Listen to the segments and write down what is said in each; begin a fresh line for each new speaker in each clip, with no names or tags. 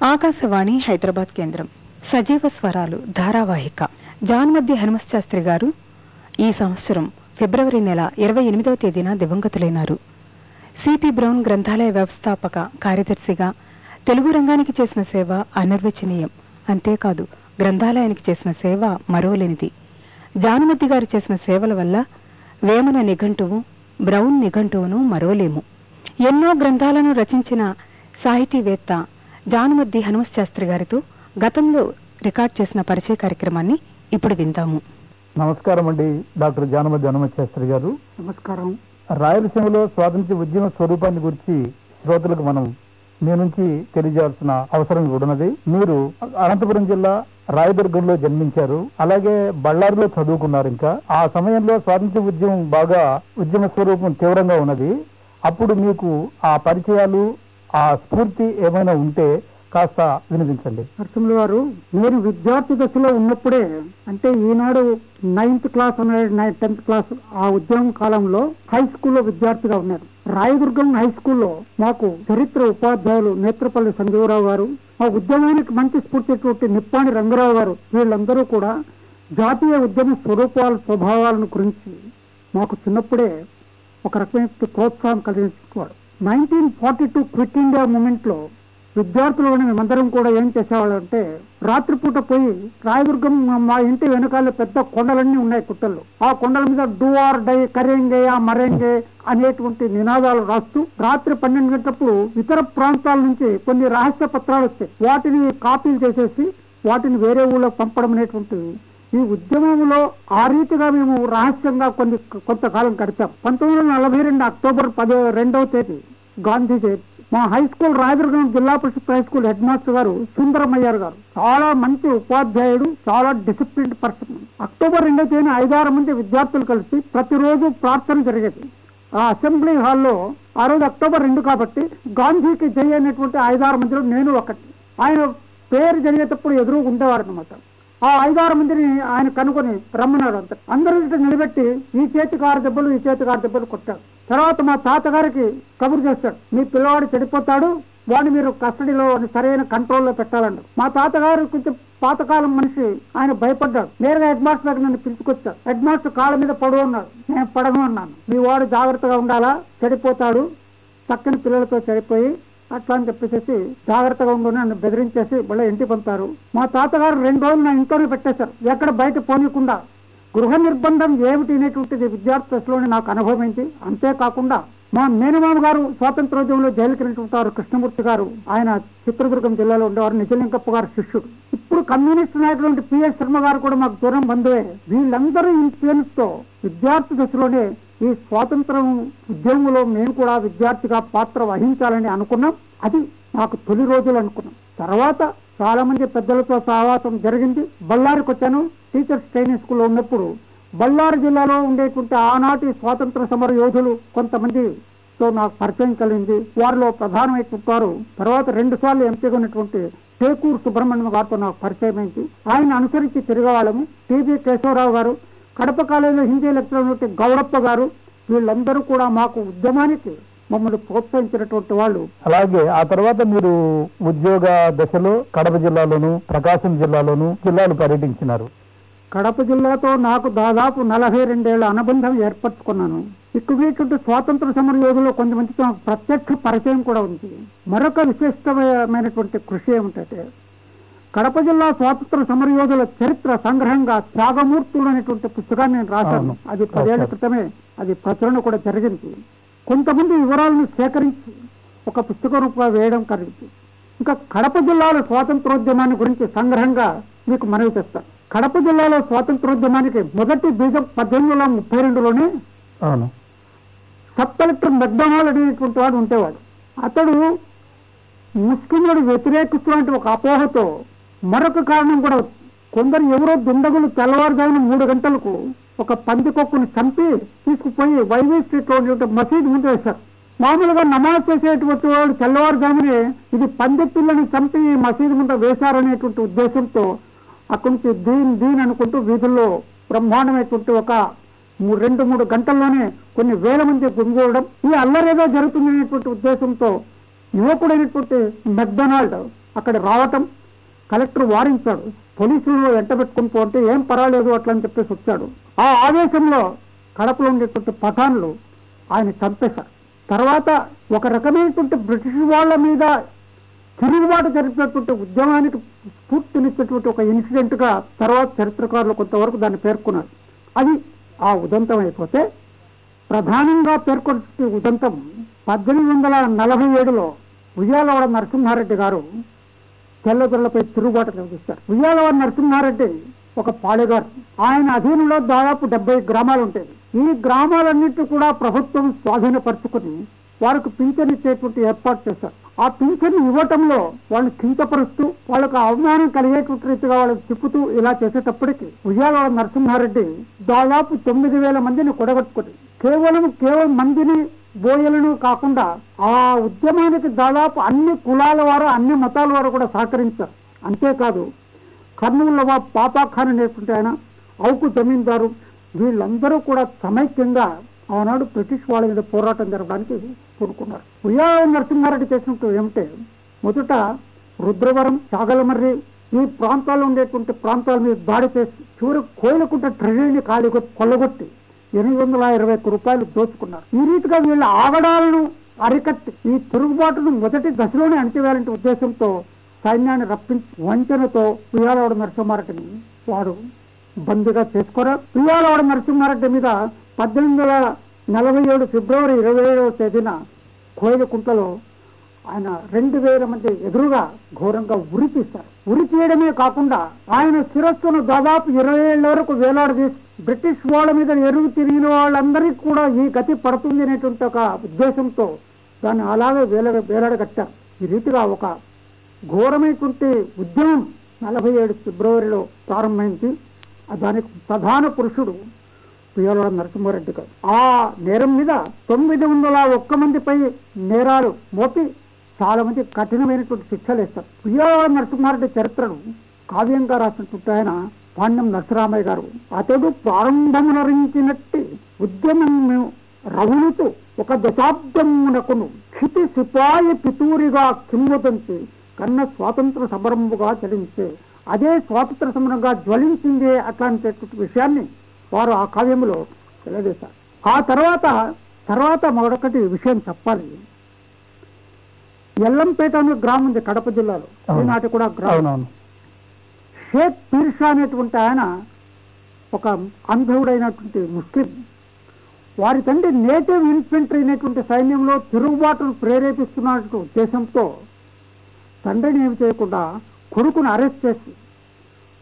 ఆకాశవాణి హైదరాబాద్ కేంద్రం. సజీవ స్వరాలు ధారావాహిక. జాన్మధ్య హనుమశాస్త్రి గారు ఈ సంవత్సరం ఫిబ్రవరి నెల ఇరవై ఎనిమిదవ తేదీన దివంగతులైనారు. సిపి బ్రౌన్ గ్రంథాలయ వ్యవస్థాపక కార్యదర్శిగా తెలుగు రంగానికి చేసిన సేవ అనిర్వచనీయం. అంతేకాదు గ్రంథాలయానికి చేసిన సేవ మరోలేనిది జానుమతి గారు చేసిన సేవల వల్ల వేమన నిఘంటువు బ్రౌన్ నిఘంటువును మరోలేము ఎన్నో గ్రంథాలను రచించిన సాహితీవేత్త జానుమద్ది హనుమశాస్త్రి గారితో గతంలో రికార్డ్ చేసిన పరిచయ కార్యక్రమాన్ని ఇప్పుడు విందాము.
నమస్కారం అండి డాక్టర్ జానమతి హనుమశాస్త్రి గారు.
నమస్కారం.
రాయలసీమలో స్వాతంత్ర్య ఉద్యమ స్వరూపాన్ని గురించి శ్రోతలకు మనం మీ నుంచి తెలియజేయాల్సిన అవసరం కూడా ఉన్నది. మీరు అనంతపురం జిల్లా రాయదుర్గంలో జన్మించారు. అలాగే బళ్ళారిలో చదువుకున్నారు ఇంకా. ఆ సమయంలో స్వాతంత్ర్య ఉద్యమం బాగా ఉద్యమ స్వరూపం తీవ్రంగా ఉన్నది. అప్పుడు మీకు ఆ పరిచయాలు ఆ స్ఫూర్తి ఏమైనా ఉంటే కాస్త వినిపించండి.
నరసింహులు గారు మీరు విద్యార్థి దశలో ఉన్నప్పుడే అంటే ఈనాడు నైన్త్ క్లాస్ అనేది టెన్త్ క్లాస్ ఆ ఉద్యమం కాలంలో హై స్కూల్లో విద్యార్థిగా ఉన్నారు. రాయదుర్గం హై స్కూల్లో మాకు చరిత్ర ఉపాధ్యాయులు నేత్రపల్లి సంజీవరావు గారు మా ఉద్యమానికి మంచి స్ఫూర్తిటువంటి నిప్పాణి రంగరావు గారు వీళ్ళందరూ కూడా జాతీయ ఉద్యమ స్వరూపాల స్వభావాలను గురించి మాకు చిన్నప్పుడే ఒక రకమైన ప్రోత్సాహం కలిగించేవాడు nineteen forty two quit India మూమెంట్లో విద్యార్థులు మేమందరం కూడా ఏం చేసేవాళ్ళం అంటే రాత్రిపూట పోయి రాయదుర్గం మా- ఇంటి వెనకాల పెద్ద కొండలన్నీ ఉన్నాయి కుట్టల్లో ఆ కొండల మీద డూ ఆర్ డై కరేంగే ఆ మరేంగే అనేటువంటి నినాదాలు రాస్తూ రాత్రి పన్నెండు గంటలప్పుడు ఇతర ప్రాంతాల నుంచి కొన్ని రహస్య పత్రాలు వస్తాయి. వాటిని కాపీలు చేసేసి వాటిని వేరే ఊళ్ళో పంపడం అనేటువంటి ఈ ఉద్యమంలో ఆ రీతిగా మేము రహస్యంగా కొన్ని కొంతకాలం గడిపాం పంతొమ్మిది వందల నలభై రెండు అక్టోబర్ పదో రెండవ తేదీ గాంధీ జయంతి మా high school Rayadurgam Zilla Parishad high school head master గారు సుందరమయ్యారు గారు. చాలా మంచి ఉపాధ్యాయుడు చాలా డిసిప్లిన్ పర్సన్. అక్టోబర్ రెండో తేదీన ఐదారు మంది విద్యార్థులు కలిసి ప్రతిరోజు ప్రార్థన జరిగేది. ఆ అసెంబ్లీ హాల్లో ఆ రోజు అక్టోబర్ రెండు కాబట్టి గాంధీకి జై అనేటువంటి ఐదారు మందిలో నేను ఒకటి. ఆయన పేరు జరిగేటప్పుడు ఎదురు ఉండేవారు అనమాట ఆ ఐదారు మందిని ఆయన కనుకొని రమ్మన్నాడు అంత. అందరూ నిలబెట్టి ఈ చేతి కారు దెబ్బలు ఈ చేతి కారు దెబ్బలు కొట్టాడు తర్వాత మా తాతగారికి కబురు చేస్తాడు మీ పిల్లవాడు చెడిపోతాడు వాడిని మీరు కస్టడీలో వాడిని సరైన కంట్రోల్లో పెట్టాలండి మా తాతగారు కొంచెం పాతకాలం మనిషి ఆయన భయపడ్డాడు నేరుగా హెడ్ మాస్టర్ దగ్గర నన్ను పిలుచుకొచ్చాడు హెడ్ మాస్టర్ కాళ్ళ మీద పడు అన్నాడు నేను పడను అన్నాను. మీ వాడు జాగ్రత్తగా ఉండాలా? చెడిపోతాడు. చక్కని పిల్లలతో చెడిపోయి అట్లా అని చెప్పేసి జాగ్రత్తగా ఉండు నన్ను బెదిరించేసి మళ్ళీ ఇంటికి పంపారు మా తాతగారు రెండు రోజులు నా ఇంట్లోనే పెట్టేశారు. ఎక్కడ బయట పోనీయకుండా గృహ నిర్బంధం ఏమిటి అనేటువంటిది విద్యార్థి దశలోనే నాకు అనుభవమైంది. అంతేకాకుండా మా మేనమామ గారు స్వాతంత్రోద్యమంలో జైలుకి వెళ్ళినటువంటి కృష్ణమూర్తి గారు ఆయన చిత్రదుర్గం జిల్లాలో ఉండేవారు నిజలింగప్ప గారు శిష్యుడు. ఇప్పుడు కమ్యూనిస్ట్ నాయకుడు పిఎస్ శర్మ గారు కూడా మాకు దూరం బంధువే. వీళ్ళందరూ ఇన్ఫ్లుయెన్స్తో విద్యార్థి దశలోనే ఈ స్వాతంత్రం ఉద్యమంలో మేము కూడా విద్యార్థిగా పాత్ర వహించాలని అనుకున్నాం. అది నాకు తొలి రోజులు అనుకున్నాం. తర్వాత చాలా మంది పెద్దలతో సహవాసం జరిగింది. బళ్ళారికి వచ్చాను టీచర్స్ ట్రైనింగ్ స్కూల్లో ఉన్నప్పుడు బళ్ళారి జిల్లాలో ఉండేటువంటి ఆనాటి స్వాతంత్ర సమర యోధులు కొంతమందితో నాకు పరిచయం కలిగింది. వారిలో ప్రధానమైనటువంటి వారు తర్వాత రెండు సార్లు ఎంపిక ఉన్నటువంటి చేకూరు సుబ్రహ్మణ్యం గారితో నాకు పరిచయం అయింది ఆయన అనుసరించి తిరగవాళ్ళము. టీబీ కేశవరావు గారు కడప కాలేజీలో హిందీ లెక్చరర్ గౌడప్ప గారు వీళ్ళందరూ కూడా మాకు ఉద్యమానికి మమ్మల్ని ప్రోత్సహించినటువంటి వాళ్ళు.
అలాగే ఆ తర్వాత మీరు ఉద్యోగ దశలో కడప జిల్లాలోను ప్రకాశం జిల్లాలోను జిల్లాలు పర్యటించినారు.
కడప జిల్లాతో నాకు దాదాపు నలభై రెండేళ్ళ అనుబంధం ఏర్పరచుకున్నాను. ఇక్కునేటువంటి స్వాతంత్ర సమర యోధులు కొంతమందితో ప్రత్యక్ష పరిచయం కూడా ఉంది. మరొక విశిష్టమైనటువంటి కృషి ఏమిటంటే కడప జిల్లా స్వాతంత్ర సమర యోధుల చరిత్ర సంగ్రహంగా త్యాగమూర్తులు అనేటువంటి పుస్తకాన్ని నేను రాశాను. అది
పదేళ్ళ.
క్రితమే అది ప్రచురణ కూడా జరిగింది. కొంతమంది వివరాలను సేకరించి ఒక పుస్తక రూపంగా వేయడం కలిగింది ఇంకా కడప జిల్లాలో స్వాతంత్రోద్యమాన్ని గురించి సంగ్రహంగా మీకు మనవి చేస్తాను కడప జిల్లాలో స్వాతంత్రోద్యమానికి మొదటి బీజం పద్దెనిమిది వందల ముప్పై రెండులోనే
అవును.
సబ్ కలెక్టర్ మెక్డొనాల్డ్ అనేటువంటి వాడు ఉండేవాడు. అతడు ముస్లింలను వ్యతిరేకిస్తున్నటువంటి ఒక అపోహతో మరొక కారణం కూడా. కొందరు ఎవరో దుండగులు తెల్లవారుజామున మూడు గంటలకు ఒక పందికొక్కుని చంపి తీసుకుపోయి వైవీ స్ట్రీట్లో ఉండేటువంటి మసీద్ ముందు వేశారు. మామూలుగా నమాజ్ చేసేటువంటి వాళ్ళు తెల్లవారుజామునే ఇది పంది పిల్లని చంపి ఈ మసీదు ముందు వేశారనేటువంటి ఉద్దేశంతో అక్కడి నుంచి దీన్ దీన్ అనుకుంటూ వీధుల్లో బ్రహ్మాండమైనటువంటి ఒక మూడు రెండు మూడు గంటల్లోనే కొన్ని వేల మంది గుమిగూడడం ఈ అల్లరేగా జరుగుతుందనేటువంటి ఉద్దేశంతో యువకుడైనటువంటి మెక్డొనాల్డ్ అక్కడ రావటం కలెక్టర్ వారించాడు. పోలీసులు వెంట పెట్టుకుని పోతే ఏం పర్వాలేదు అట్లా అని చెప్పేసి వచ్చాడు. ఆ ఆవేశంలో కడపలో ఉండేటువంటి పఠాన్లు ఆయన చంపేశారు. తర్వాత ఒక రకమైనటువంటి బ్రిటిష్ వాళ్ళ మీద తిరుగుబాటు జరిపినటువంటి ఉద్యమానికి స్ఫూర్తినిచ్చేటువంటి ఒక ఇన్సిడెంట్గా తర్వాత చరిత్రకారులు కొంతవరకు దాన్ని పేర్కొన్నారు. అది ఆ ఉదంతం అయిపోతే ప్రధానంగా పేర్కొన్న ఉదంతం పద్దెనిమిది వందల నలభై ఏడులో ఉయ్యాలవాడ నరసింహారెడ్డి గారు తెల్లదొరలపై తిరుగుబాటు నిర్వహిస్తారు ఉయ్యాలవాడ నరసింహారెడ్డి ఒక పాళెగారు ఆయన అధీనంలో దాదాపు డెబ్బై గ్రామాలు ఉంటాయి ఈ గ్రామాలన్నింటి కూడా ప్రభుత్వం స్వాధీనపరుచుకుని వారికి పింఛన్ ఇచ్చేటువంటి ఏర్పాటు చేశారు. ఆ పింఛన్ ఇవ్వటంలో వాళ్ళు కించపరుస్తూ వాళ్ళకు అవమానం కలిగేటువంటి రీతిగా వాళ్ళకి తిప్పుతూ ఇలా చేసేటప్పటికి ఉయ్యాల నరసింహారెడ్డి దాదాపు తొమ్మిది వేల మందిని కొడగట్టుకుని కేవలం కేవలం మందిని బోయలను కాకుండా ఆ ఉద్యమానికి దాదాపు అన్ని కులాల వారు అన్ని మతాల వారు కూడా సహకరించారు. అంతేకాదు కర్నూలు పాపాఖాన్ అనేటువంటి ఆయన అవుకు జమీందారు వీళ్ళందరూ కూడా సమైక్యంగా ఆనాడు బ్రిటిష్ వాళ్ళ మీద పోరాటం జరగడానికి కోరుకున్నారు ఉయ్యాల నరసింహారెడ్డి చేసినట్టు ఏమిటే మొదట రుద్రవరం చాగలమర్రి ఈ ప్రాంతాల్లో ఉండేటువంటి ప్రాంతాల మీద దాడి చేసి చివరి కోయిలకుంట ట్రెజరీని ఖాళీ కొల్లగొట్టి ఎనిమిది వందల ఇరవై ఒక్క రూపాయలు దోచుకున్నారు. ఈ రీతిగా వీళ్ళ ఆగడాలను అరికట్టి ఈ తిరుగుబాటును మొదటి దశలోనే అణిచివేయాలంటే ఉద్దేశంతో సైన్యాన్ని రప్పించి వంచనతో ఉయ్యాలవాడ నరసింహారెడ్డిని వాడు బందీగా చేసుకోరా? ఉయ్యాలవాడ నరసింహారెడ్డి మీద పద్దెనిమిది వందల నలభై ఏడు ఫిబ్రవరి ఇరవై ఏడవ తేదీన కోయలకుంటలో ఆయన రెండు వేల మంది ఎదురుగా ఘోరంగా ఉరి ఉరి తీయడమే కాకుండా ఆయన శిరస్సును దాదాపు ఇరవై ఏళ్ళ వరకు వేలాడదీసి బ్రిటిష్ వాళ్ళ మీద ఎరుగు తిరిగిన వాళ్ళందరికీ కూడా ఈ గతి పడుతుంది అనేటువంటి ఒక ఉద్దేశంతో దాన్ని అలాగే వేల వేలాడగట్టారు. ఈ రీతిగా ఒక ఘోరమైనటువంటి ఉద్యమం నలభై ఏడు ఫిబ్రవరిలో ప్రారంభమైంది. దానికి ప్రధాన పురుషుడు పియ్యాల నరసింహారెడ్డి గారు. ఆ నేరం మీద తొమ్మిది వందల ఒక్క మందిపై నేరాలు మోపి చాలా మంది కఠినమైనటువంటి శిక్షలు వేస్తారు. పియ్యాల నరసింహారెడ్డి చరిత్రను కావ్యంగా రాసినటువంటి ఆయన పాండ్యం నరసరామయ్య గారు. అతడు ప్రారంభమునరించినట్టి ఉద్యమం రవులుతూ ఒక దశాబ్దమునకును క్షితి సిపాయి పితూరిగా కింవదంతి కన్న స్వాతంత్ర సమరముగా చలించే అదే స్వాతంత్ర సమరంగా జ్వలించిందే అట్లాంటి విషయాన్ని వారు ఆ కావ్యంలో తెలియజేశారు ఆ తర్వాత తర్వాత మరొకటి విషయం చెప్పాలి. ఎల్లంపేట అనే గ్రామం ఉంది కడప జిల్లాలో. ఈనాటి కూడా గ్రామం. షేక్ పీర్షా అనేటువంటి ఆయన ఒక అంధుడైనటువంటి ముస్లిం. వారి తండ్రి నేటివ్ ఇన్ఫెంట్రీ అనేటువంటి సైన్యంలో తిరుగుబాటును ప్రేరేపిస్తున్నటువంటి ఉద్దేశంతో తండ్రిని ఏమి చేయకుండా కొడుకును అరెస్ట్ చేసి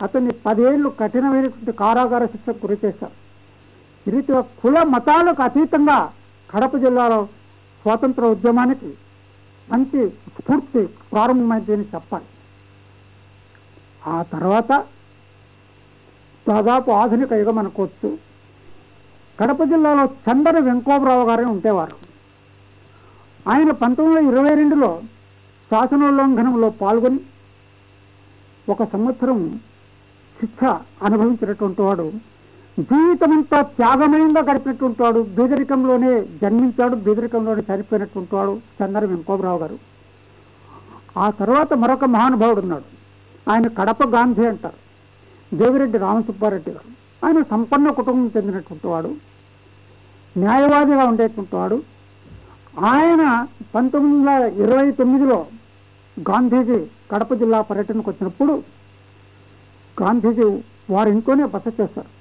అతన్ని పదేళ్ళు కఠినమైనటువంటి కారాగార శిక్షకు గురి చేశారు. ఈ రీతిగా కుల మతాలకు అతీతంగా కడప జిల్లాలో స్వాతంత్ర ఉద్యమానికి మంచి స్ఫూర్తి ప్రారంభమైందని చెప్పాలి. ఆ తర్వాత దాదాపు ఆధునిక యుగం అనుకోవచ్చు. కడప జిల్లాలో చందర వెంకోబరావు గారే ఉండేవారు. ఆయన పంతొమ్మిది వందల ఇరవై రెండులో శాసనోల్లంఘనంలో పాల్గొని ఒక సంవత్సరం శిక్ష అనుభవించినటువంటి వాడు జీవితమంతా త్యాగమైందా గడిపినట్టుంటాడు. బీదరికంలోనే జన్మించాడు. బీదరికంలోనే చనిపోయినట్టుంటాడు వాడు వెంకోబరావు గారు. ఆ తర్వాత మరొక మహానుభావుడు ఉన్నాడు. ఆయన కడప గాంధీ అంటారు. దేవిరెడ్డి రామసుబ్బారెడ్డి గారు. ఆయన సంపన్న కుటుంబం చెందినటువంటి వాడు న్యాయవాదిగా ఉండేటువంటి వాడు ఆయన పంతొమ్మిది వందల ఇరవై తొమ్మిదిలో గాంధీజీ కడప జిల్లా పర్యటనకు వచ్చినప్పుడు గాంధీజీ వారింట్లోనే బస చేశారు.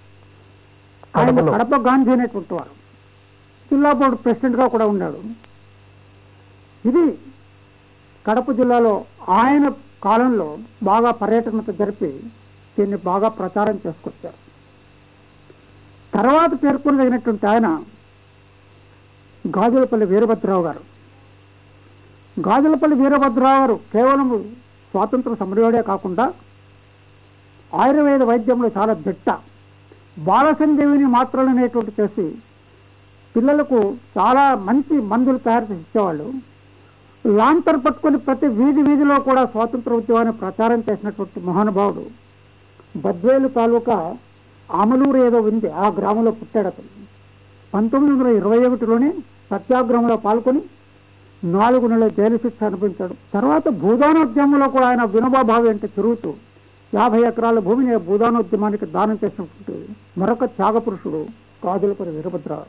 ఆయన. కడప గాంధీ అనేటువంటి వారు జిల్లా బోర్డు ప్రెసిడెంట్గా కూడా ఉన్నాడు. ఇది కడప జిల్లాలో ఆయన కాలంలో బాగా పర్యటనతో జరిపి దీన్ని బాగా ప్రచారం చేసుకొచ్చారు. తర్వాత పేర్కొనదగినటువంటి ఆయన గాజులపల్లి వీరభద్రరావు గారు. గాజులపల్లి వీరభద్రరావు గారు కేవలం స్వాతంత్ర సమరయోడే కాకుండా ఆయుర్వేద వైద్యంలో చాలా దిట్ట. బాలసంజీవిని మాత్రలు అనేటువంటి చేసి పిల్లలకు చాలా మంచి మందులు తయారు చేసి ఇచ్చేవాళ్ళు. లాంతర్ పట్టుకొని ప్రతి వీధి వీధిలో కూడా స్వాతంత్ర ఉద్యమాన్ని ప్రచారం చేసినటువంటి మహానుభావుడు బద్వేలు తాలూకా ఆమలూరు ఏదో ఉంది ఆ గ్రామంలో పుట్టాడు అతను. పంతొమ్మిది వందల ఇరవై ఒకటిలోనే సత్యాగ్రహంలో పాల్గొని నాలుగు నెలల జైలు శిక్ష అనిపించాడు తర్వాత భూదానోద్యమంలో కూడా ఆయన వినోబాభావి అంటే తిరుగుతూ యాభై ఎకరాల భూమిని భూదానోద్యమానికి దానం చేసినటువంటి మరొక త్యాగపురుషుడు గాజులపల్లి వీరభద్రరావు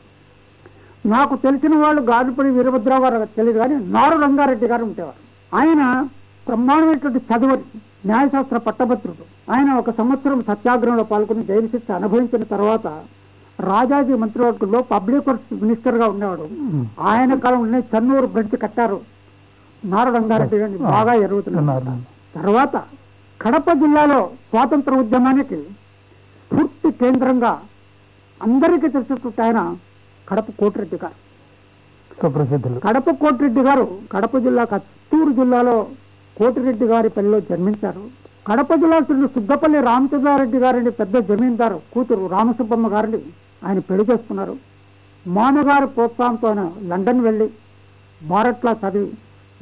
నాకు తెలిసిన వాళ్ళు గాజుపల్లి వీరభద్రరావు గారు తెలియదు కానీ నారు రంగారెడ్డి గారు ఉండేవారు. ఆయన బ్రహ్మాండమైనటువంటి చదువరి న్యాయశాస్త్ర పట్టభద్రుడు. ఆయన ఒక సంవత్సరం సత్యాగ్రహంలో పాల్గొని జైలు శిక్ష అనుభవించిన తర్వాత రాజాజీ మంత్రివర్గంలో పబ్లిక్ వర్క్స్ మినిస్టర్గా ఉండేవాడు ఆయన కాలంలోనే చెన్నూరు బ్రిడ్జ్ కట్టారు. నారు రంగారెడ్డి గారిని బాగా ఎరుగుతున్నారు. తర్వాత కడప జిల్లాలో స్వాతంత్ర ఉద్యమానికి పూర్తి కేంద్రంగా అందరికీ తెలిసినట్టు ఆయన కడప కోటిరెడ్డి గారు.
సుప్రసిద్ధులు.
కడప కోటిరెడ్డి గారు కడప జిల్లా చిత్తూరు జిల్లాలో కోటిరెడ్డి గారి పల్లిలో జన్మించారు. కడప జిల్లా శ్రీ సుగ్గపల్లి రామచంద్రారెడ్డి గారిని పెద్ద జమీందారు కూతురు రామసుబ్బమ్మ గారిని ఆయన పెళ్ళి చేసుకున్నారు. మామగారి ప్రోత్సాహంతో ఆయన లండన్ వెళ్ళి భారత్లా చదివి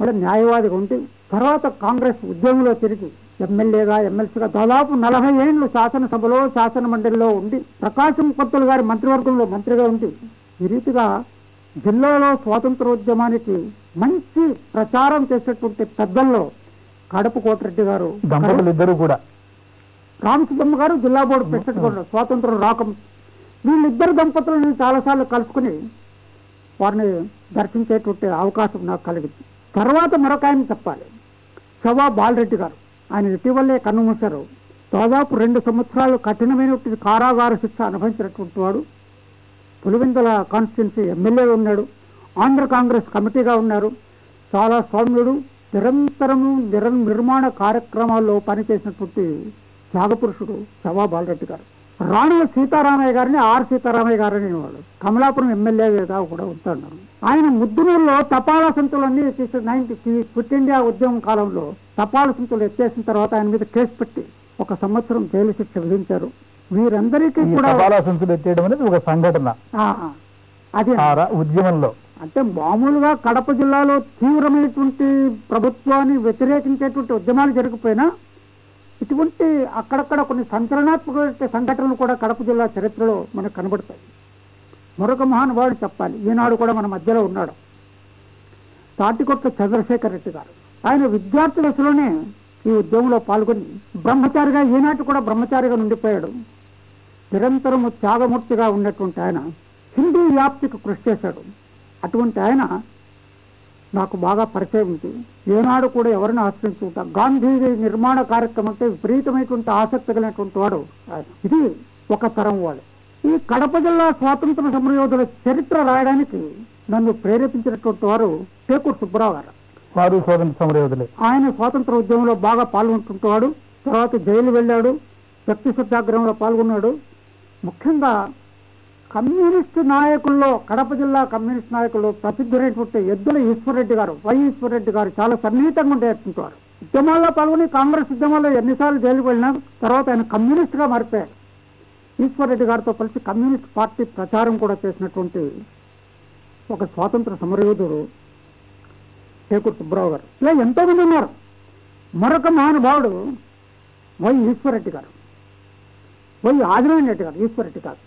మళ్ళీ న్యాయవాదిగా ఉండి తర్వాత కాంగ్రెస్ ఉద్యమంలో తిరిగి ఎమ్మెల్యేగా ఎమ్మెల్సీగా దాదాపు నలభై ఏళ్ళు శాసనసభలో శాసన మండలిలో ఉండి ప్రకాశం పంతులు గారి మంత్రివర్గంలో మంత్రిగా ఉండి ఈ రీతిగా జిల్లాలో స్వాతంత్రోద్యమానికి మంచి ప్రచారం చేసేటువంటి పెద్దల్లో కడప కోటిరెడ్డి గారు
దంపతులు ఇద్దరు కూడా.
రామసుబ్బమ్మ గారు జిల్లా బోర్డు ప్రెసిడెంట్ కూడా స్వాతంత్రం రాకం వీళ్ళిద్దరు దంపతులను నేను చాలాసార్లు కలుసుకుని వారిని దర్శించేటువంటి అవకాశం నాకు కలిగింది. తర్వాత మరొక ఆయన చెప్పాలి. శవా బాలరెడ్డి గారు. ఆయన ఇటీవలే కన్నుమూశారు దాదాపు రెండు సంవత్సరాలు కఠినమైనటువంటి కారాగార శిక్ష అనుభవించినటువంటి వాడు. పులివెందుల కాన్స్టిట్యున్సీ ఎమ్మెల్యే ఉన్నాడు. ఆంధ్ర కాంగ్రెస్ కమిటీగా ఉన్నారు. చాలా సౌమ్యుడు నిరంతరము నిర నిర్మాణ కార్యక్రమాల్లో పనిచేసినటువంటి త్యాగపురుషుడు శవా బాలరెడ్డి గారు. రాణుల సీతారామయ్య గారిని ఆర్ సీతారామయ్య గారు అనేవాడు కమలాపురం ఎమ్మెల్యేగా కూడా ఉంటున్నారు ఆయన ముద్దునూరులో తపాలా సంతులన్నీ తీసి నైన్టీ క్విట్ ఇండియా ఉద్యమం కాలంలో తపాలా సంతులు ఎత్తేసిన తర్వాత ఆయన మీద కేసు పెట్టి ఒక సంవత్సరం జైలు శిక్ష విధించారు. వీరందరికీ కూడా
తపాలా సంచులు ఎత్తేయడం అనేది ఒక సంఘటన.
అది
ఉద్యమంలో.
అంటే మామూలుగా కడప జిల్లాలో తీవ్రమైనటువంటి ప్రభుత్వాన్ని వ్యతిరేకించేటువంటి ఉద్యమాలు జరిగిపోయినా ఇటువంటి అక్కడక్కడ కొన్ని సంచలనాత్మక సంఘటనలు కూడా కడప జిల్లా చరిత్రలో మనకు కనబడతాయి. మరొక మహానుభావుడు చెప్పాలి ఈనాడు కూడా మన మధ్యలో ఉన్నాడు. తాటికొట్ల చంద్రశేఖర్ రెడ్డి గారు. ఆయన విద్యార్థి దశలోనే ఈ ఉద్యమంలో పాల్గొని బ్రహ్మచారిగా ఈనాటి కూడా బ్రహ్మచారిగా ఉండిపోయాడు. నిరంతరము త్యాగమూర్తిగా ఉన్నటువంటి ఆయన హిందీ వ్యాప్తికి కృషి చేశాడు. అటువంటి ఆయన నాకు బాగా పరిచయం ఉంది ఏనాడు కూడా ఎవరిని ఆశ్రయించుకుంటా గాంధీ నిర్మాణ కార్యక్రమం అంటే విపరీతమైనటువంటి ఆసక్తి కలిగినటువంటి వాడు. ఇది ఒక తరం వాడు. ఈ కడప జిల్లా స్వాతంత్ర సమరయోధుల చరిత్ర రాయడానికి నన్ను ప్రేరేపించినటువంటి వారు టేకూరు సుబ్బరావు గారు.
వారు స్వాతంత్ర సమరయోధులే.
ఆయన స్వాతంత్ర ఉద్యమంలో బాగా పాల్గొంటుంటాడు తర్వాత జైలు వెళ్ళాడు. శక్తి సత్యాగ్రహంలో పాల్గొన్నాడు. ముఖ్యంగా కమ్యూనిస్టు నాయకుల్లో కడప జిల్లా కమ్యూనిస్ట్ నాయకుల్లో ప్రసిద్ధులైనటువంటి ఎద్దుల ఈశ్వరరెడ్డి గారు వై ఈశ్వరరెడ్డి గారు చాలా సన్నిహితంగా ఉండేటుంటారు ఉద్యమాల్లో పాల్గొని కాంగ్రెస్ ఉద్యమాల్లో ఎన్నిసార్లు జైలుకు వెళ్ళినా తర్వాత ఆయన కమ్యూనిస్ట్గా మారిపోయారు. ఈశ్వరరెడ్డి గారితో కలిసి కమ్యూనిస్ట్ పార్టీ ప్రచారం కూడా చేసినటువంటి ఒక స్వాతంత్ర సమరయోధుడు చేకూరు సుబ్బరావు గారు. ఇలా ఎంతో మంది ఉన్నారు. మరొక మహానుభావుడు వై ఈశ్వరరెడ్డి గారు. వై ఆదినారాయణ రెడ్డి గారు ఈశ్వరరెడ్డి గారు.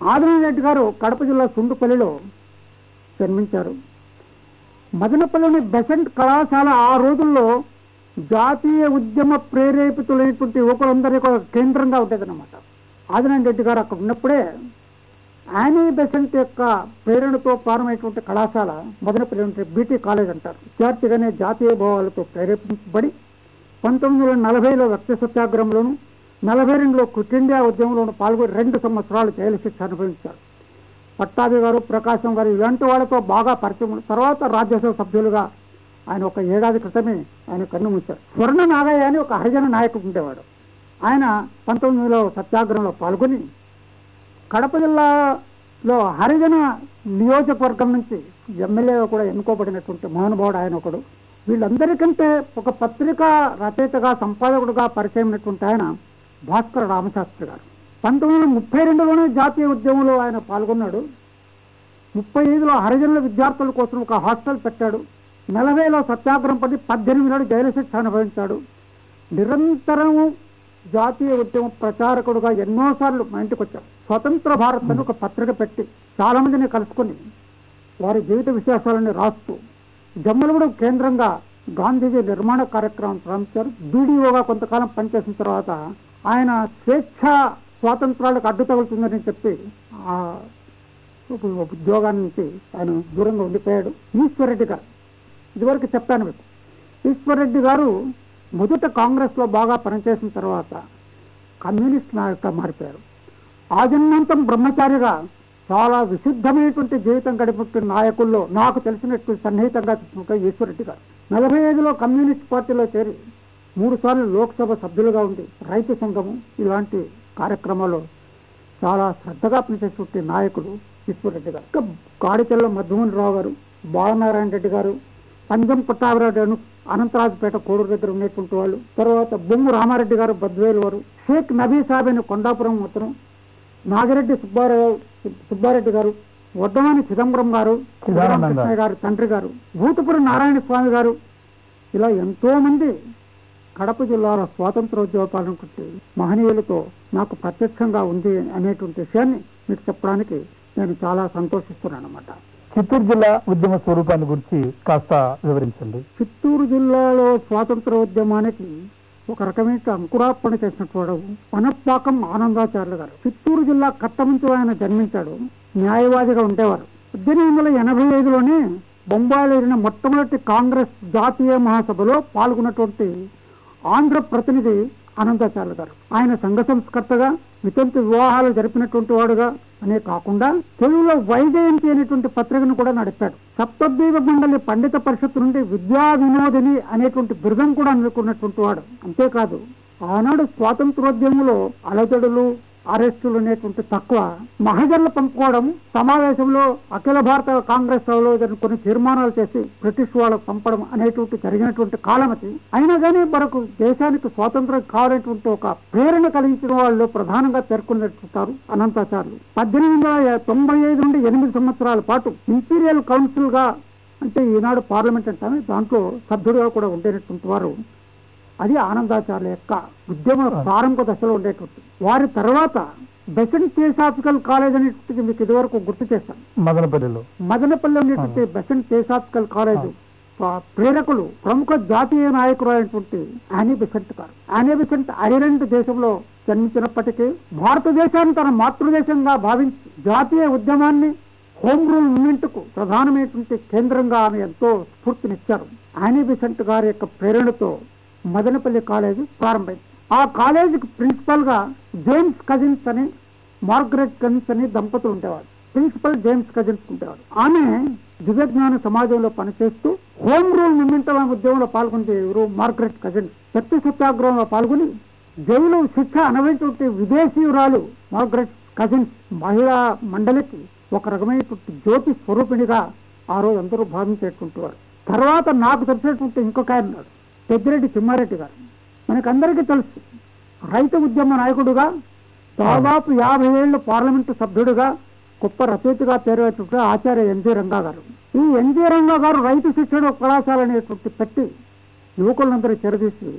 ఆదినారాయణ రెడ్డి గారు కడప జిల్లా సుండుపల్లిలో జన్మించారు. మదనపల్లిలోని బెసెంట్ కళాశాల ఆ రోజుల్లో జాతీయ ఉద్యమ ప్రేరేపితులైనటువంటి యువకులందరికీ ఒక కేంద్రంగా ఉండేదన్నమాట. ఆదినారాయణ రెడ్డి గారు అక్కడ ఉన్నప్పుడే యానీ బెసెంట్ యొక్క ప్రేరణతో ప్రారంభమైనటువంటి కళాశాల మదనపల్లి బీటీ కాలేజ్ అంటారు. విద్యార్థిగానే జాతీయ భావాలతో ప్రేరేపించబడి పంతొమ్మిది వందల నలభైలో రక్త సత్యాగ్రహంలోను నలభై రెండులో క్విట్ ఇండియా పాల్గొని రెండు సంవత్సరాలు జైలు శిక్ష అనుభవించారు. పట్టాభి గారు ప్రకాశం గారు ఇలాంటి వాళ్ళతో బాగా పరిచయం తర్వాత రాజ్యసభ సభ్యులుగా ఆయన ఒక ఏడాది క్రితమే ఆయన కన్ను మూశారు. స్వర్ణ నాగయ్య అని ఒక హరిజన నాయకుడు ఉండేవాడు. ఆయన పంతొమ్మిదిలో సత్యాగ్రహంలో పాల్గొని కడప జిల్లాలో హరిజన నియోజకవర్గం నుంచి ఎమ్మెల్యేగా కూడా ఎన్నుకోబడినటువంటి మహానుభావుడు ఆయన ఒకడు. వీళ్ళందరికంటే ఒక పత్రికా రచయితగా సంపాదకుడుగా పరిచయం ఉన్నటువంటి ఆయన భాస్కర రామశాస్త్రి గారు. పంతొమ్మిది వందల ముప్పై రెండులోనే జాతీయ ఉద్యమంలో ఆయన పాల్గొన్నాడు. ముప్పై ఐదులో హరిజనుల విద్యార్థుల కోసం ఒక హాస్టల్ పెట్టాడు. నలభైలో సత్యాగ్రహం పడి పద్దెనిమిది నాడు జైలు శిక్ష అనుభవించాడు. నిరంతరము జాతీయ ఉద్యమ ప్రచారకుడుగా ఎన్నోసార్లు మా ఇంటికి వచ్చాడు. స్వతంత్ర భారత్ అని ఒక పత్రిక పెట్టి చాలా మందిని కలుసుకొని వారి జీవిత విశేషాలని రాస్తూ జమ్మలగూడెం కేంద్రంగా గాంధీజీ నిర్మాణ కార్యక్రమం ప్రారంభించారు. బీడీఓగా కొంతకాలం పనిచేసిన తర్వాత ఆయన స్వేచ్ఛ స్వాతంత్రాలకు అడ్డు తగులుతుందని చెప్పి ఆ ఉద్యోగాన్ని నుంచి ఆయన దూరంగా ఉండిపోయాడు. ఈశ్వరరెడ్డి గారు. ఇదివరకు చెప్పాను మీకు ఈశ్వరరెడ్డి గారు మొదట కాంగ్రెస్లో బాగా పనిచేసిన తర్వాత కమ్యూనిస్ట్ నాయకుగా మారిపోయారు. ఆజన్మంతం బ్రహ్మచారిగా చాలా విశుద్ధమైనటువంటి జీవితం గడిపుతున్న నాయకుల్లో నాకు తెలిసినట్టు సన్నిహితంగా తీసుకుంటే ఈశ్వరరెడ్డి గారు. నలభై ఐదులో కమ్యూనిస్ట్ పార్టీలో చేరి మూడు సార్లు లోక్సభ సభ్యులుగా ఉండి రైతు సంఘము ఇలాంటి కార్యక్రమాలు చాలా శ్రద్ధగా పనిచేస్తుంటే నాయకులు ఈశ్వరరెడ్డి గారు. ఇంకా గాడిచెల్ల మధుమోహన్ రావు గారు బాలనారాయణ రెడ్డి గారు పంజం పట్టాభిరావు అనంతరాజుపేట కోడూరు దగ్గర ఉన్నటువంటి వాళ్ళు తర్వాత బొమ్ము రామారెడ్డి గారు బద్వేలు వారు షేక్ నబీ సాబ్ అని కొండాపురం అతను నాగిరెడ్డి సుబ్బారావు సుబ్బారెడ్డి గారు వడ్డమాని చిదంబరం గారు
గారు.
తండ్రి గారు భూతపురం నారాయణ స్వామి గారు ఇలా ఎంతో మంది కడప జిల్లాలో స్వాతంత్రోద్యమ పాల్గొంటే మహనీయులతో నాకు ప్రత్యక్షంగా ఉంది అనేటువంటి విషయాన్ని మీకు చెప్పడానికి నేను చాలా సంతోషిస్తున్నాను అన్నమాట
చిత్తూరు జిల్లా ఉద్యమ స్వరూపాన్ని గురించి కాస్త వివరించండి.
చిత్తూరు జిల్లాలో స్వాతంత్రోద్యమానికి ఒక రకమైన అంకురార్పణ చేసినటువంటి వనపాకం ఆనందాచార్యులు గారు. చిత్తూరు జిల్లా కట్టమంచు ఆయన జన్మించాడు. న్యాయవాదిగా ఉండేవారు. పద్దెనిమిది వందల ఎనభై ఐదులోనే బొంబాయిలో జరిగిన మొట్టమొదటి కాంగ్రెస్ జాతీయ మహాసభలో పాల్గొన్నటువంటి ఆంధ్ర ప్రతినిధి అనంతాచార్య గారు. ఆయన సంఘ సంస్కర్తగా వితంతు వివాహాలు జరిపినటువంటి వాడుగా. అనే కాకుండా తెలుగులో వైజయంతి అనేటువంటి పత్రికను కూడా నడిపాడు. సప్తద్వీప మండలి పండిత పరిషత్తు నుండి విద్యా వినోదిని అనేటువంటి బిరుదం కూడా అందుకున్నటువంటి వాడు. అంతేకాదు ఆనాడు స్వాతంత్రోద్యమంలో అలజడులు అరెస్టులు అనేటువంటి తక్కువ. మహజర్లు పంపుకోవడం సమావేశంలో అఖిల భారత కాంగ్రెస్ సభలో కొన్ని తీర్మానాలు చేసి బ్రిటిష్ వాళ్ళకు పంపడం అనేటువంటి జరిగినటువంటి కాలం అది. అయినా కానీ మనకు దేశానికి స్వాతంత్రం కావాలనేటువంటి ఒక ప్రేరణ కలిగించిన వాళ్ళు ప్రధానంగా పేర్కొన్నట్టుతారు అనంతాచార్యులు. పద్దెనిమిది వందల తొంభై ఐదు నుండి ఎనిమిది సంవత్సరాల పాటు ఇంపీరియల్ కౌన్సిల్గా అంటే ఈనాడు పార్లమెంట్ అంటామే దాంట్లో సభ్యుడిగా కూడా ఉండేటటువంటి వారు అది ఆనందాచార్యుల యొక్క ఉద్యమ ప్రారంభ దశలో ఉండేటువంటి వారి తర్వాత బెసెంట్ థియోసాఫికల్ కాలేజ్ అనేటువంటిది మీకు ఇదివరకు గుర్తు చేశాను.
మదనపల్లిలో.
మదనపల్లి ఉండేటువంటి బెసెంట్ థియోసాఫికల్ కాలేజ్ ప్ర- ప్రేరకులు ప్రముఖ జాతీయ నాయకుడు అయినటువంటి ఆనీ బెసెంట్ గారు. ఆనీ బెసెంట్ ఐర్లాండ్ దేశంలో జన్మించినప్పటికీ భారతదేశాన్ని తన మాతృదేశంగా భావించి జాతీయ ఉద్యమాన్ని హోమ్ రూల్ మూవ్మెంట్కు ప్రధానమైనటువంటి కేంద్రంగా ఆమె ఎంతో స్ఫూర్తినిచ్చారు. ఆనీ బెసెంట్ గారి యొక్క ప్రేరణతో మదనపల్లి కాలేజీ ప్రారంభమైంది. ఆ కాలేజీకి ప్రిన్సిపల్గా జేమ్స్ కజిన్స్ అని మార్గరెట్ కజిన్స్ అని దంపతులు ఉండేవారు ప్రిన్సిపల్ జేమ్స్ కజిన్స్ ఉండేవారు ఆమె దివ్యజ్ఞాన సమాజంలో పనిచేస్తూ హోమ్ రూల్ మూమెంట్ ఉద్యమంలో పాల్గొంటే ఎవరు? మార్గరెట్ కజిన్స్ శక్తి సత్యాగ్రహంలో పాల్గొని జైలు శిక్ష అనుభవించే విదేశీయురాలు మార్గరెట్ కజిన్స్ మహిళా మండలికి ఒక రకమైనటువంటి జ్యోతి స్వరూపిణిగా ఆ రోజు అందరూ భావించేటువంటి వారు. తర్వాత నాకు తెలిసినటువంటి ఇంకొక ఆయన పెద్దిరెడ్డి తిమ్మారెడ్డి గారు. మనకందరికీ తెలుసు రైతు ఉద్యమ నాయకుడుగా దాదాపు యాభై ఏళ్ళు పార్లమెంటు సభ్యుడిగా గొప్ప రచయితగా పేరుపెట్టుకుంటే ఆచార్య ఎన్జి రంగా గారు. ఈ ఎన్జి రంగా గారు రైతు శిక్షణ కళాశాల అనేటువంటి పెట్టి యువకులందరూ చెరదీసి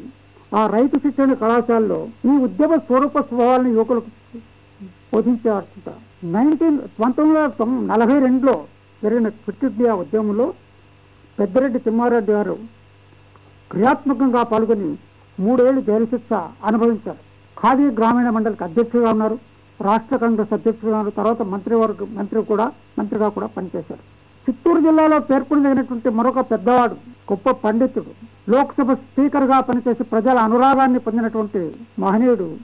ఆ రైతు శిక్షణ కళాశాలలో ఈ ఉద్యమ స్వరూప స్వభావాలను యువకులకు బోధించేవారు నైన్టీన్ పంతొమ్మిది వందల తొం- నలభై రెండులో జరిగిన క్విట్ ఇండియా ఉద్యమంలో పెద్దిరెడ్డి తిమ్మారెడ్డి గారు క్రియాత్మకంగా పాల్గొని మూడేళ్ళు జైలు శిక్ష అనుభవించారు. ఖాదీ గ్రామీణ మండలికి అధ్యక్షుడిగా ఉన్నారు. రాష్ట్ర కాంగ్రెస్ అధ్యక్షుడిగా ఉన్నారు తర్వాత మంత్రివర్గ మంత్రి కూడా మంత్రిగా కూడా పనిచేశారు. చిత్తూరు జిల్లాలో పేర్కొనదగినటువంటి మరొక పెద్దవాడు గొప్ప పండితుడు లోక్సభ స్పీకర్గా పనిచేసి ప్రజల అనురాగాన్ని పొందినటువంటి మహనీయుడు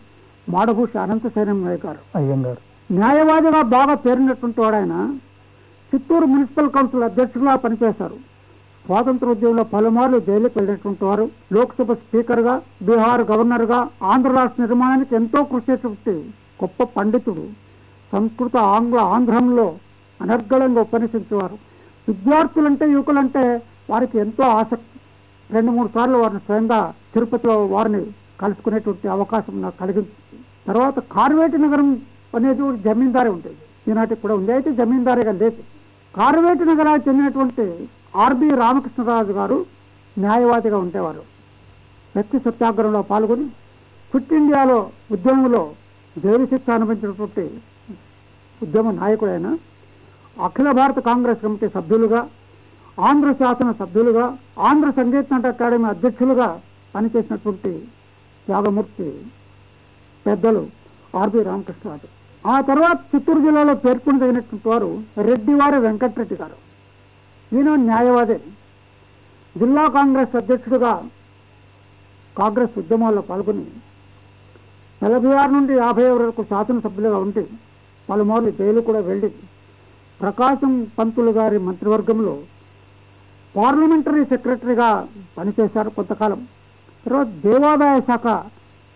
మాడభూష అనంత సైన్య గారు
అయ్యంగారు.
న్యాయవాదిగా బాగా పేరున్నటువంటి వాడాయన చిత్తూరు మున్సిపల్ కౌన్సిల్ అధ్యక్షులుగా పనిచేశారు. స్వాతంత్ర ఉద్యమంలో పలుమార్లు జైలుకు వెళ్ళినటువంటి వారు లోక్సభ స్పీకర్గా బీహార్ గవర్నర్గా ఆంధ్ర రాష్ట్ర నిర్మాణానికి ఎంతో కృషి చేసేటువంటి గొప్ప పండితుడు సంస్కృత ఆంగ్ల ఆంధ్రంలో అనర్గళంగా ఉపన్యసించేవారు. విద్యార్థులంటే యువకులంటే వారికి ఎంతో ఆసక్తి. రెండు మూడు సార్లు వారిని స్వయంగా తిరుపతిలో వారిని కలుసుకునేటువంటి అవకాశం నాకు కలిగింది తర్వాత కార్వేటి నగరం అనేది జమీందారీ ఉండేది. ఈనాటికి కూడా ఉంది. అయితే జమీందారీగా లేదు. కార్వేటి నగరానికి చెందినటువంటి ఆర్బి రామకృష్ణరాజు గారు న్యాయవాదిగా ఉండేవారు. వ్యక్తి సత్యాగ్రహంలో పాల్గొని ఫిట్ ఇండియాలో ఉద్యమంలో జైలు శిక్ష అనుభవించినటువంటి ఉద్యమ నాయకుడైన అఖిల భారత కాంగ్రెస్ కమిటీ సభ్యులుగా ఆంధ్ర శాసన సభ్యులుగా ఆంధ్ర సంగీత నాట అకాడమీ అధ్యక్షులుగా పనిచేసినటువంటి త్యాగమూర్తి పెద్దలు ఆర్బి రామకృష్ణరాజు. ఆ తర్వాత చిత్తూరు జిల్లాలో పేర్కొనదగినటువంటి వారు రెడ్డివారి వెంకటరెడ్డి గారు. ఈయన న్యాయవాది. జిల్లా కాంగ్రెస్ అధ్యక్షుడుగా కాంగ్రెస్ ఉద్యమాల్లో పాల్గొని నలభై ఆరు నుండి యాభై వరకు శాసనసభ్యులుగా ఉండి పలుమార్లు జైలు కూడా వెళ్ళి ప్రకాశం పంతులు గారి మంత్రివర్గంలో పార్లమెంటరీ సెక్రటరీగా పనిచేశారు కొంతకాలం. తర్వాత దేవాదాయ శాఖ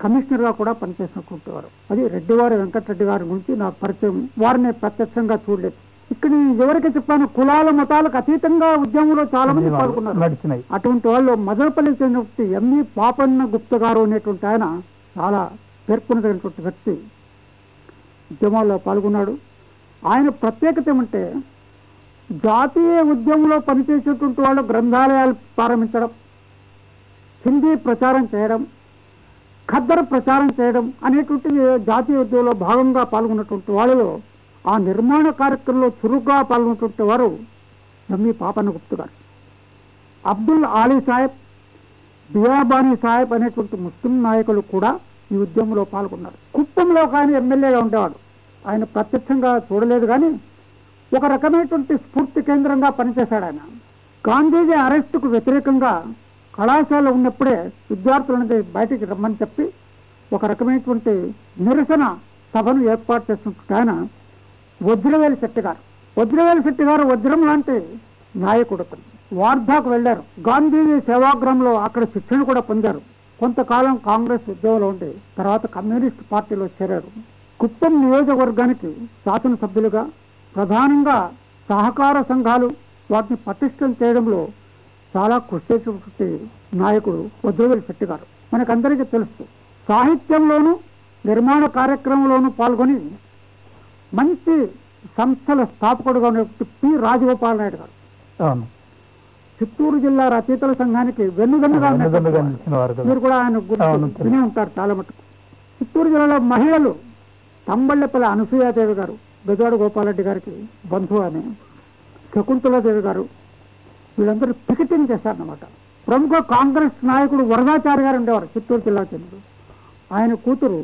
కమిషనర్గా కూడా పనిచేసినటువంటి వారు అది రెడ్డివారి వెంకటరెడ్డి గారి గురించి నాకు పరిచయం వారిని ప్రత్యక్షంగా చూడలేదు. ఇక్కడ ఎవరికి చెప్పాను కులాల మతాలకు అతీతంగా ఉద్యమంలో చాలా మంది పాల్గొన్నారు. అటువంటి వాళ్ళు మదనపల్లి చెందినటువంటి ఎంఈ పాపన్న గుప్త గారు అనేటువంటి ఆయన చాలా పేర్కొనదగినటువంటి వ్యక్తి. ఉద్యమాల్లో పాల్గొన్నాడు. ఆయన ప్రత్యేకత ఏమంటే జాతీయ ఉద్యమంలో పనిచేసేటువంటి వాళ్ళు గ్రంథాలయాలు ప్రారంభించడం హిందీ ప్రచారం చేయడం ఖద్దరు ప్రచారం చేయడం అనేటువంటి జాతీయ ఉద్యమంలో భాగంగా పాల్గొన్నటువంటి వాళ్ళలో ఆ నిర్మాణ కార్యక్రమంలో చురుగ్గా పాల్గొన్నటువంటి వారు ఎంఈ పాపన్న గుప్త గారు. అబ్దుల్ ఆలీ సాహెబ్ బియాబానీ సాహెబ్ అనేటువంటి ముస్లిం నాయకులు కూడా ఈ ఉద్యమంలో పాల్గొన్నారు. కుప్పంలో ఒక ఆయన ఎమ్మెల్యేగా ఉండేవాడు. ఆయన ప్రత్యక్షంగా చూడలేదు కానీ ఒక రకమైనటువంటి స్ఫూర్తి కేంద్రంగా పనిచేశాడు ఆయన. గాంధీజీ అరెస్టుకు వ్యతిరేకంగా కళాశాల ఉన్నప్పుడే విద్యార్థులని బయటికి రమ్మని చెప్పి ఒక రకమైనటువంటి నిరసన సభను ఏర్పాటు చేసినటువంటి ఆయన వజ్రవేలి శెట్టి గారు. వజ్రవేలి శెట్టి గారు వజ్రం లాంటి నాయకుడు వార్ధాకు వెళ్ళారు గాంధీజీ సేవాగ్రహంలో అక్కడ శిక్షణ కూడా పొందారు. కొంతకాలం కాంగ్రెస్ ఉద్యోగంలో ఉండి తర్వాత కమ్యూనిస్ట్ పార్టీలో చేరారు. కుప్పం నియోజకవర్గానికి శాసనసభ్యులుగా ప్రధానంగా సహకార సంఘాలు వాటిని పటిష్టం చేయడంలో చాలా కృషి చేసినటువంటి నాయకుడు వజ్రవేలి శెట్టి గారు మనకందరికీ తెలుసు సాహిత్యంలోనూ నిర్మాణ కార్యక్రమంలోనూ పాల్గొని మంచి సంస్థల స్థాపకుడుగా ఉన్నటువంటి పి. రాజగోపాల్ నాయుడు గారు.
అవును.
చిత్తూరు జిల్లా రచయితల సంఘానికి వెన్నుదన్నుగా. మీరు కూడా ఆయన. విని ఉంటారు చాలా మటుకు. చిత్తూరు జిల్లాలో మహిళలు తంబళ్ళపల్లి అనసూయాదేవి గారు బెజవాడ గోపాలరెడ్డి గారికి బంధువు అని శకుంతలాదేవి గారు వీళ్ళందరూ పికెటింగ్ చేశారన్నమాట. ప్రముఖ కాంగ్రెస్ నాయకుడు వరదాచారి గారు ఉండేవారు చిత్తూరు జిల్లా చెందిన ఆయన కూతురు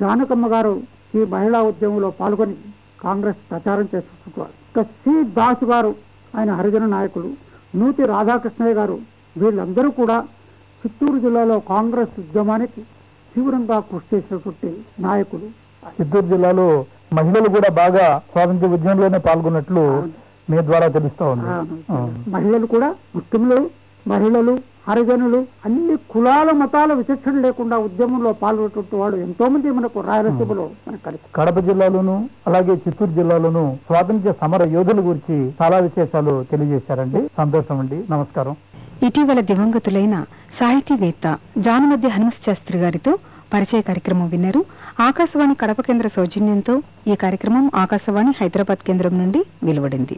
జానకమ్మ గారు ఈ మహిళా ఉద్యమంలో పాల్గొని కాంగ్రెస్ ప్రచారం చేస్తుంటారు ఇక సి దాసు గారు ఆయన హరిజన నాయకులు నూతి రాధాకృష్ణయ్య గారు వీళ్ళందరూ కూడా చిత్తూరు జిల్లాలో కాంగ్రెస్ ఉద్యమానికి తీవ్రంగా కృషి చేసినటువంటి నాయకులు.
చిత్తూరు జిల్లాలో మహిళలు కూడా బాగా స్వాతంత్ర ఉద్యమంలోనే పాల్గొన్నట్లు మీ ద్వారా తెలుస్తా ఉంది.
మహిళలు కూడా ముస్లింలు మహిళలు హరిజనులు అన్ని కులాల మతాల విచక్షణ లేకుండా ఉద్యమంలో పాల్గొన్నటువంటి వాళ్ళు ఎంతో మంది మనకు రాయలసీమలో
కడప జిల్లాలోను అలాగే చిత్తూరు జిల్లాలోను స్వాతంత్ర్య సమర యోధుల గురించి చాలా విశేషాలు తెలియజేశారండి. సంతోషం అండి. నమస్కారం.
ఇటీవల దివంగతులైన సాహితీవేత్త జానమధ్య హనుమస్ శాస్త్రి గారితో పరిచయ కార్యక్రమం విన్నారు. ఆకాశవాణి కడప కేంద్ర సౌజన్యంతో ఈ కార్యక్రమం ఆకాశవాణి హైదరాబాద్ కేంద్రం నుండి వెలువడింది.